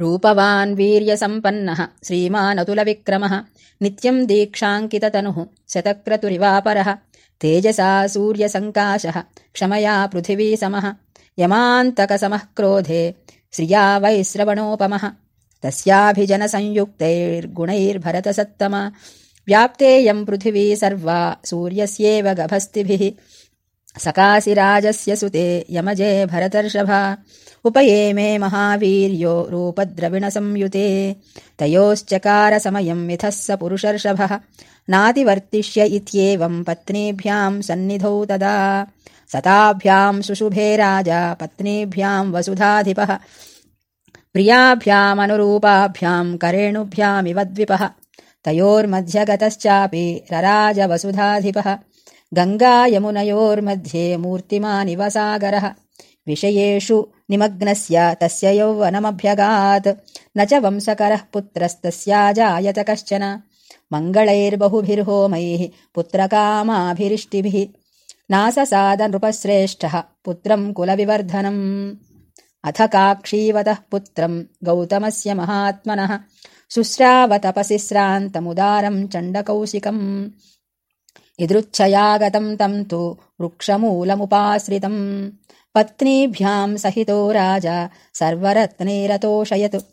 रूपवान् वीर्यसम्पन्नः श्रीमानतुलविक्रमः नित्यम् दीक्षाङ्किततनुः शतक्रतुरिवापरः तेजसा सूर्यसङ्काशः क्षमया पृथिवी समः यमान्तकसमः क्रोधे श्रिया वैश्रवणोपमः तस्याभिजनसंयुक्तैर्गुणैर्भरतसत्तम व्याप्तेयम् पृथिवी सर्वा सूर्यस्येव गभस्तिभिः सकाशिराजस्य सुते यमजे भरतर्षभा। उपयेमे महावीर्यो रूपद्रविणसंयुते। तयोश्चकारसमयम् मिथः स पुरुषर्षभः। नातिवर्तिष्य इत्येवम् पत्नीभ्याम् सन्निधौ तदा। सताभ्याम् शुशुभे राजा पत्नीभ्याम् वसुधाधिपः। प्रियाभ्यामनुरूपाभ्याम् करेणुभ्यामिव द्विपः। तयोर्मध्यगतश्चापि रराजवसुधाधिपः गङ्गायमुनयोर्मध्ये मूर्तिमानिव सागरः विषयेषु निमग्नस्य तस्य यौवनमभ्यगात्। न च वंशकरः पुत्रस्तस्याजायत कश्चन। मङ्गलैर्बहुभिर्होमैः पुत्रकामाभिरिष्टिभिः। नाससादनृपश्रेष्ठः पुत्रम् कुलविवर्धनम्। अथ काक्षीवतः पुत्रम् गौतमस्य महात्मनः। शुश्रावतपसि श्रान्तमुदारम् चण्डकौशिकम् इदृच्छयागतम् तम् तु वृक्षमूलमुपाश्रितम्। पत्नीभ्याम् सहितो राजा सर्वरत्नैरतोषयत्